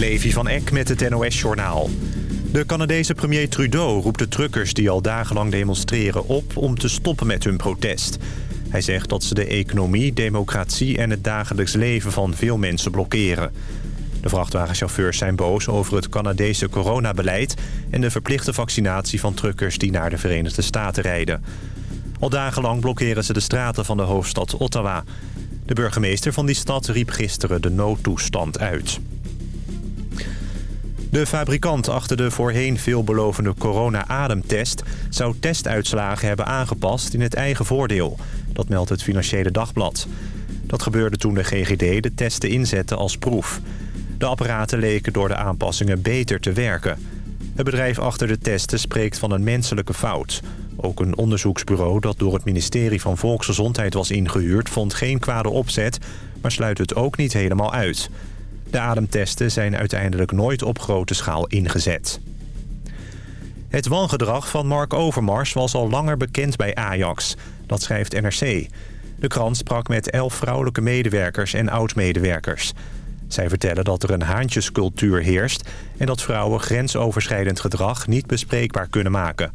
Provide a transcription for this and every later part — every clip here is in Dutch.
Levi van Eck met het NOS-journaal. De Canadese premier Trudeau roept de truckers die al dagenlang demonstreren op... om te stoppen met hun protest. Hij zegt dat ze de economie, democratie en het dagelijks leven van veel mensen blokkeren. De vrachtwagenchauffeurs zijn boos over het Canadese coronabeleid... en de verplichte vaccinatie van truckers die naar de Verenigde Staten rijden. Al dagenlang blokkeren ze de straten van de hoofdstad Ottawa. De burgemeester van die stad riep gisteren de noodtoestand uit. De fabrikant achter de voorheen veelbelovende corona-ademtest... zou testuitslagen hebben aangepast in het eigen voordeel. Dat meldt het Financiële Dagblad. Dat gebeurde toen de GGD de testen inzette als proef. De apparaten leken door de aanpassingen beter te werken. Het bedrijf achter de testen spreekt van een menselijke fout. Ook een onderzoeksbureau dat door het ministerie van Volksgezondheid was ingehuurd... vond geen kwade opzet, maar sluit het ook niet helemaal uit... De ademtesten zijn uiteindelijk nooit op grote schaal ingezet. Het wangedrag van Mark Overmars was al langer bekend bij Ajax. Dat schrijft NRC. De krant sprak met elf vrouwelijke medewerkers en oud-medewerkers. Zij vertellen dat er een haantjescultuur heerst... en dat vrouwen grensoverschrijdend gedrag niet bespreekbaar kunnen maken.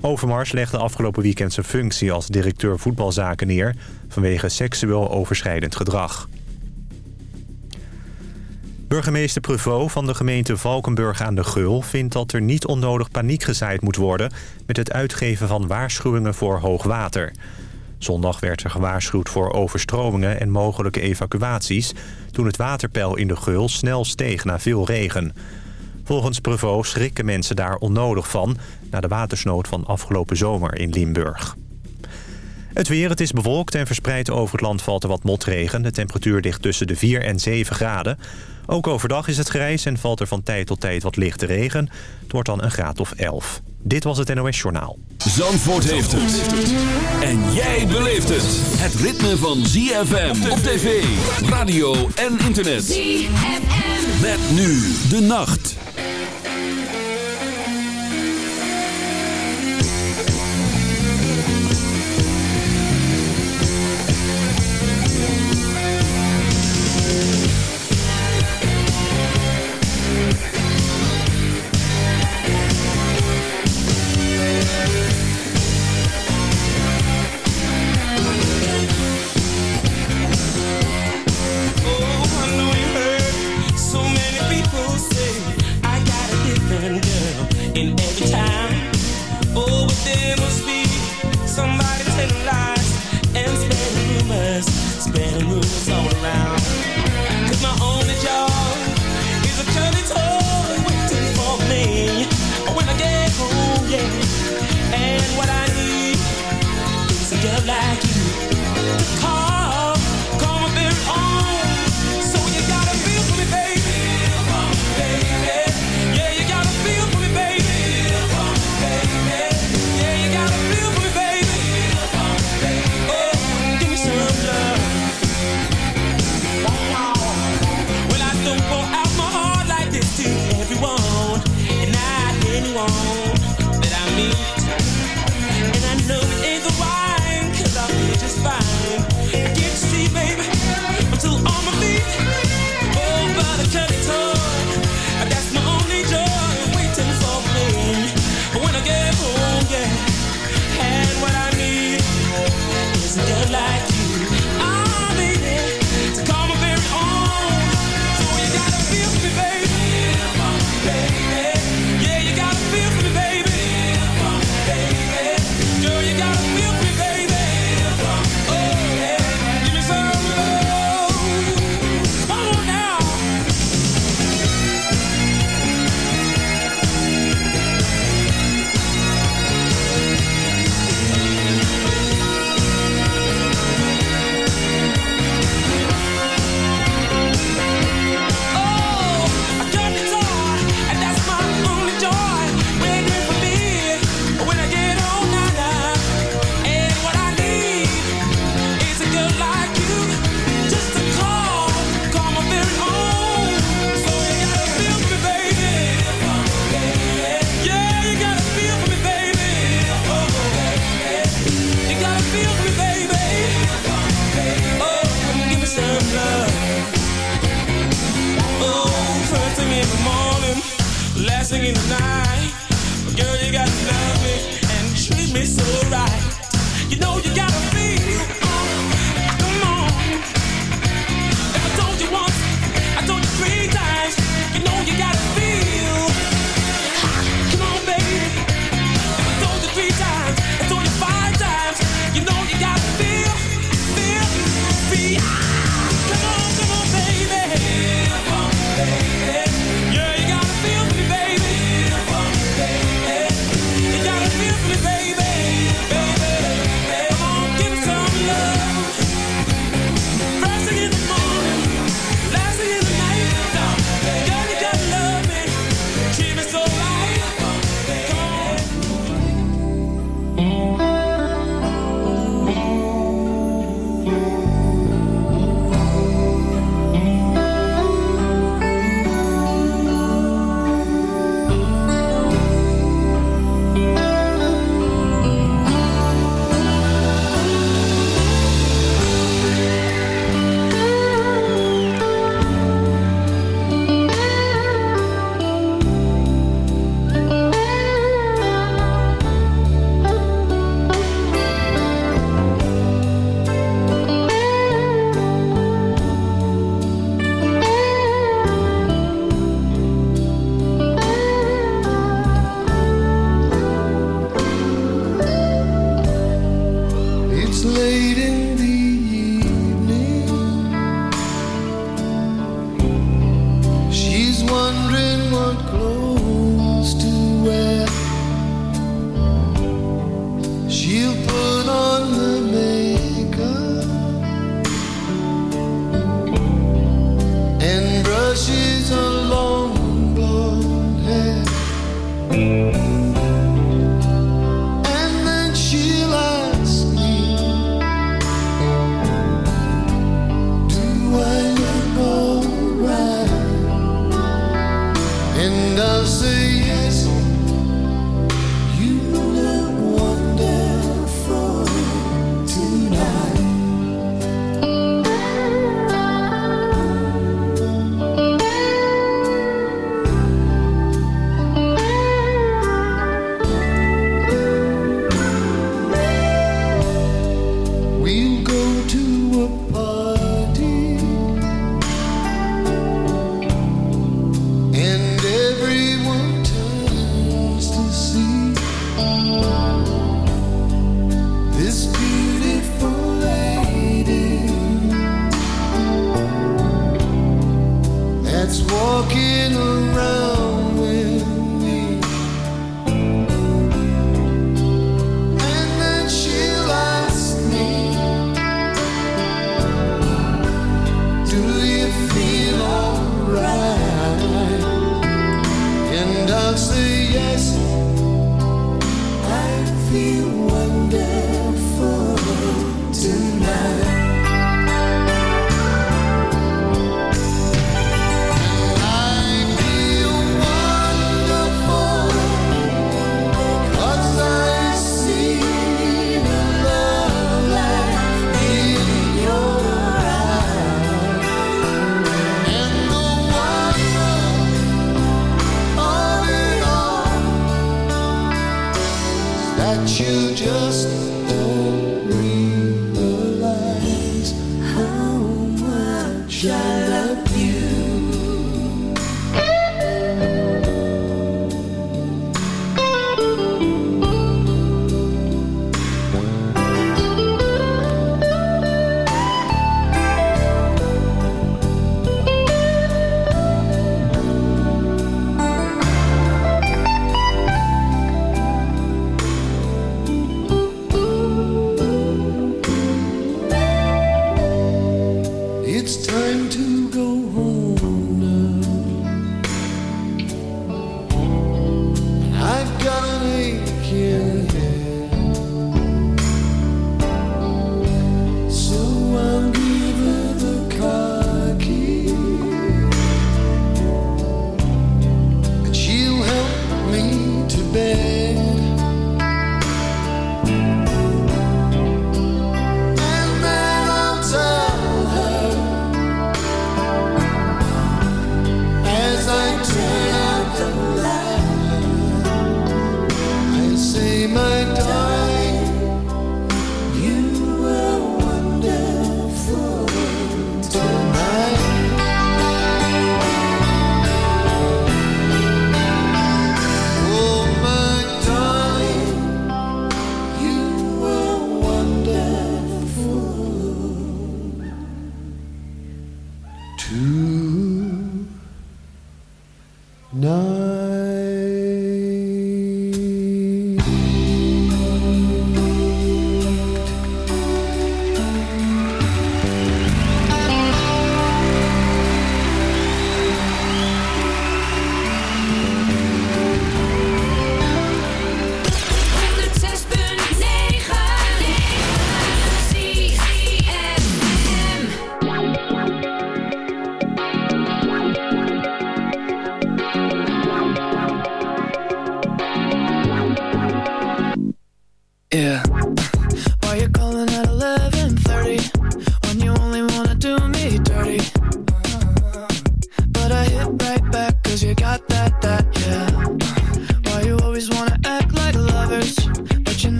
Overmars legde afgelopen weekend zijn functie als directeur voetbalzaken neer... vanwege seksueel overschrijdend gedrag. Burgemeester Prevot van de gemeente Valkenburg aan de Geul... vindt dat er niet onnodig paniek gezaaid moet worden... met het uitgeven van waarschuwingen voor hoogwater. Zondag werd er gewaarschuwd voor overstromingen en mogelijke evacuaties... toen het waterpeil in de Geul snel steeg na veel regen. Volgens Prevot schrikken mensen daar onnodig van... na de watersnood van afgelopen zomer in Limburg. Het weer, het is bewolkt en verspreid over het land valt er wat motregen. De temperatuur ligt tussen de 4 en 7 graden. Ook overdag is het grijs en valt er van tijd tot tijd wat lichte regen. Het wordt dan een graad of 11. Dit was het NOS Journaal. Zandvoort heeft het. En jij beleeft het. Het ritme van ZFM op tv, radio en internet. ZFM. Met nu de nacht.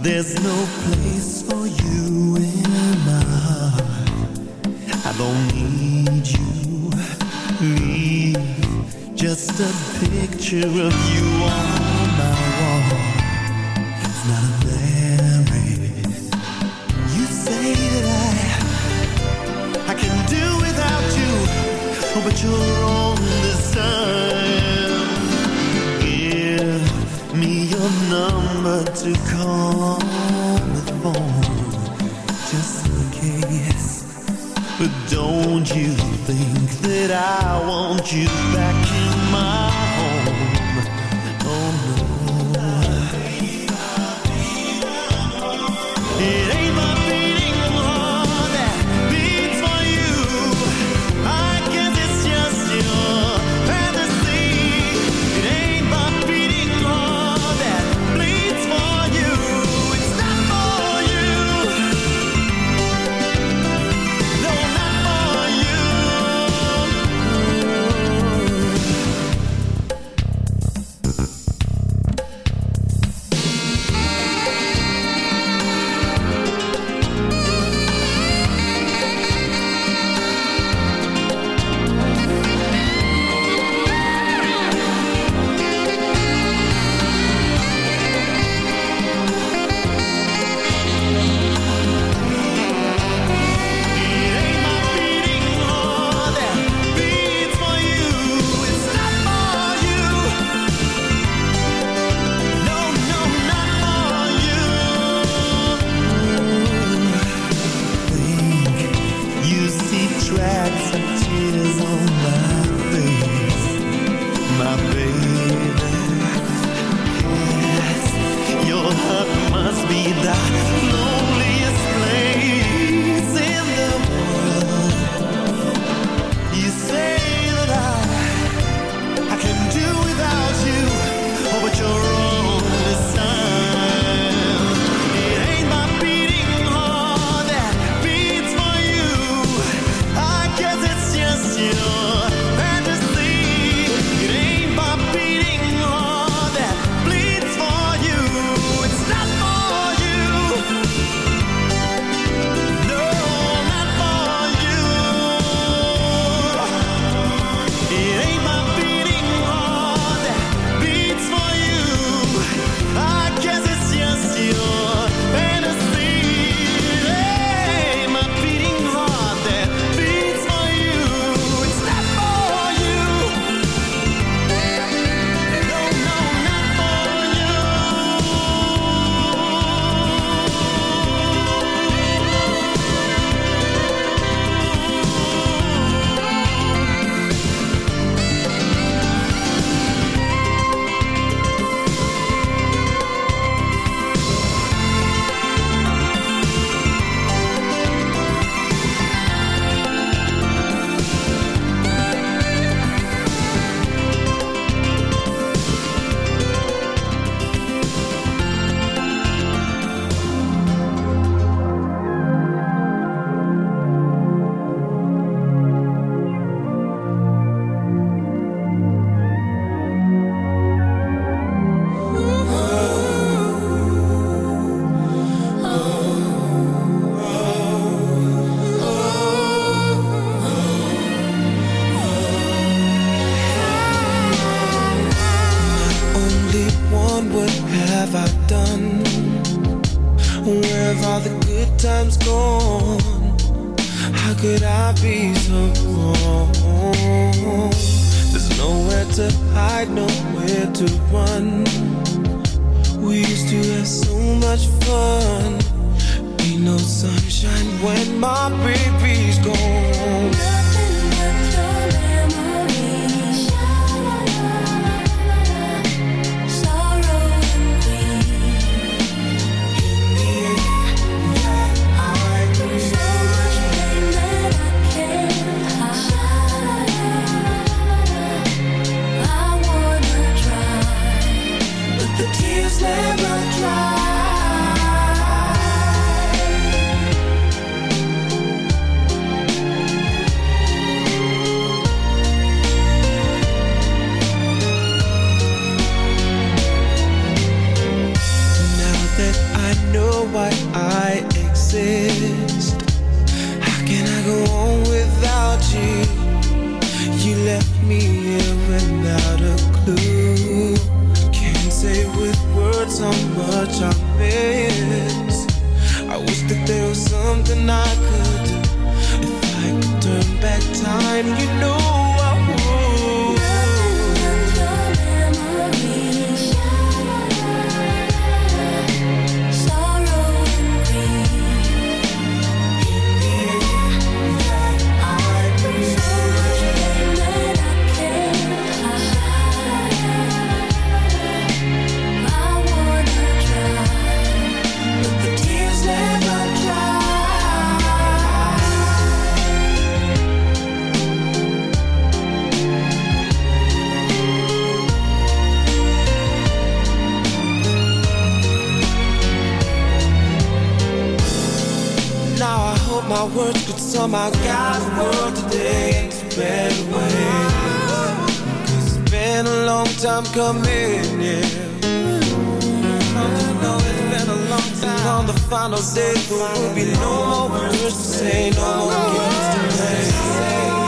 There's no place for you in my heart. I don't need you. Leave just a picture of you on my wall. It's not a memory. You say that I I can do without you, oh, but you're on this time. Give me your number to call on the just in case. But don't you think that I want you back in My God's world today is a way. It's been a long time coming, yeah. Oh, no, it's been a long time. on the final day, there will be no more words to say, no more games to play. Oh,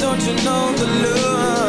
Don't you know the love?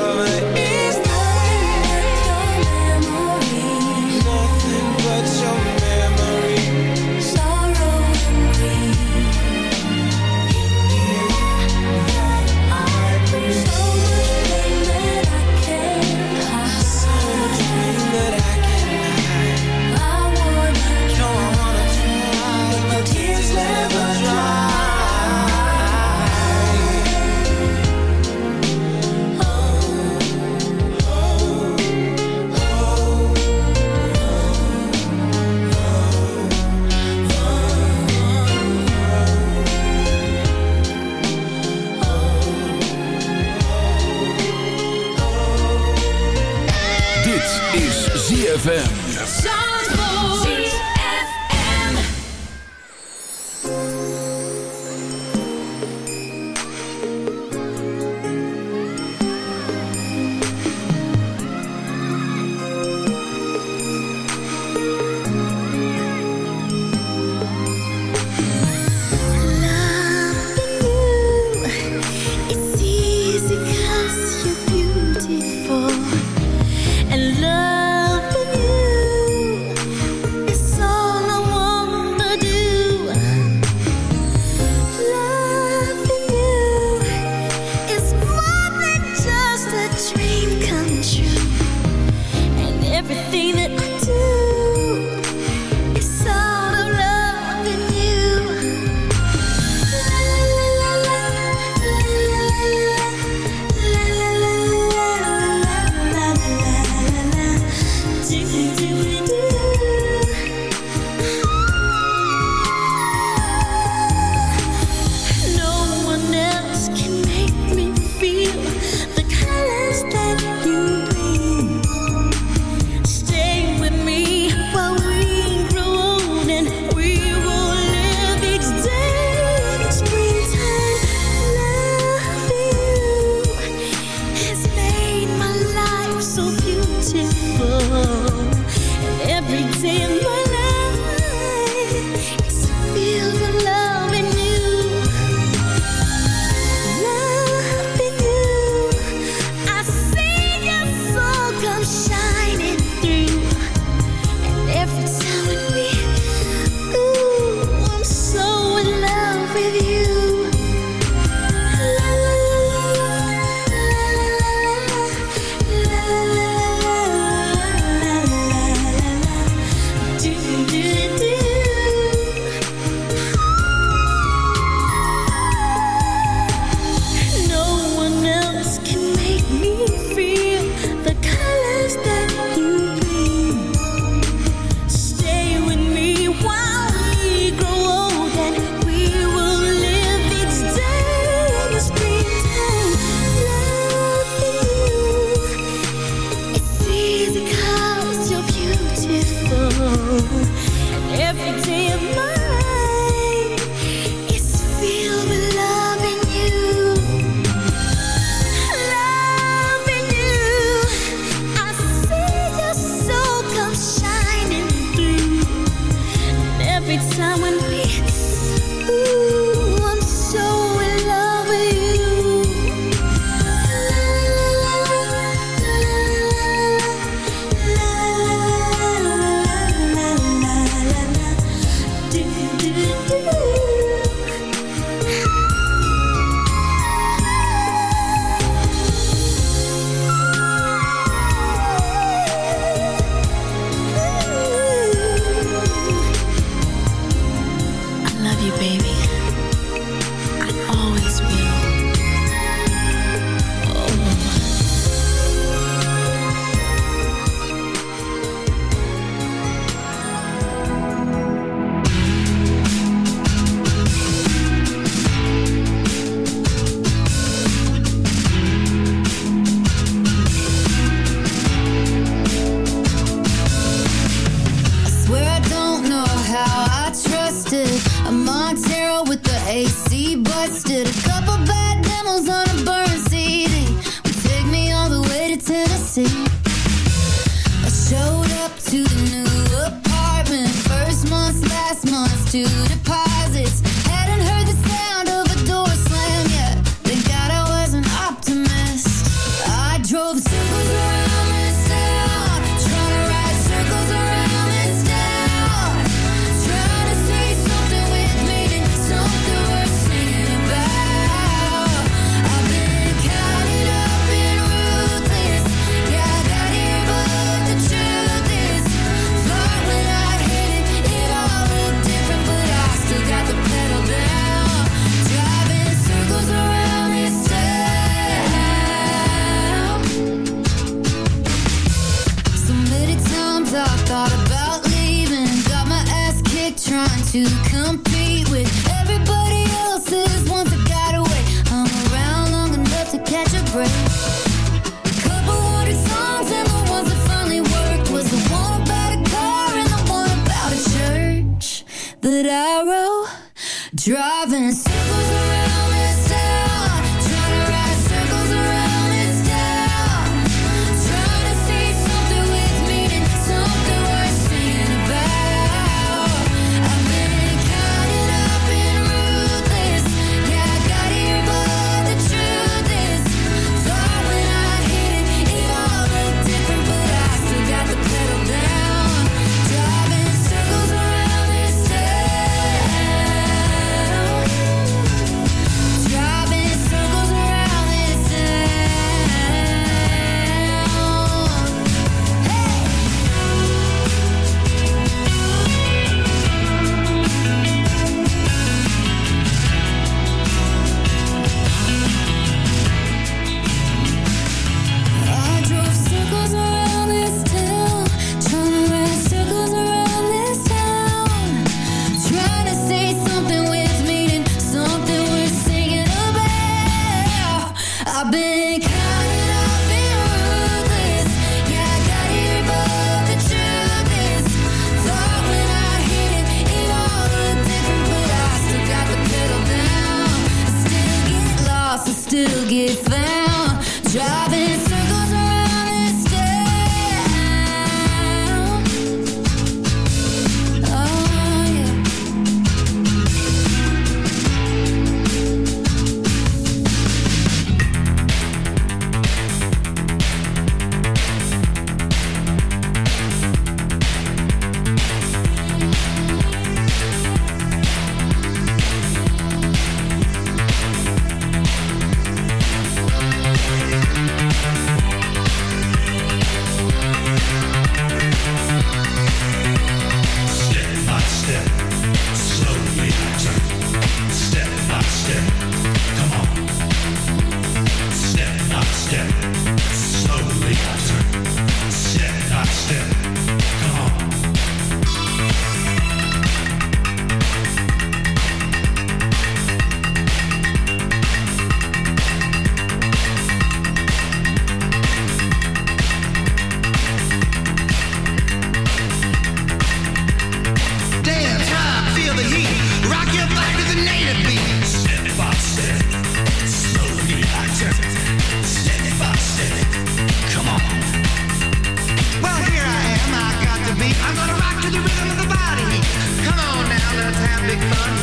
big fun.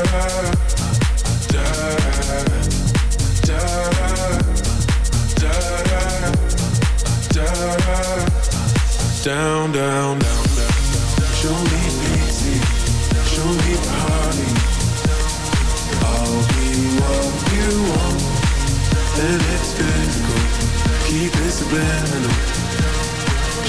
down, down, down, down. Show me show me party. I'll be what you want, and it's physical. Keep it subliminal.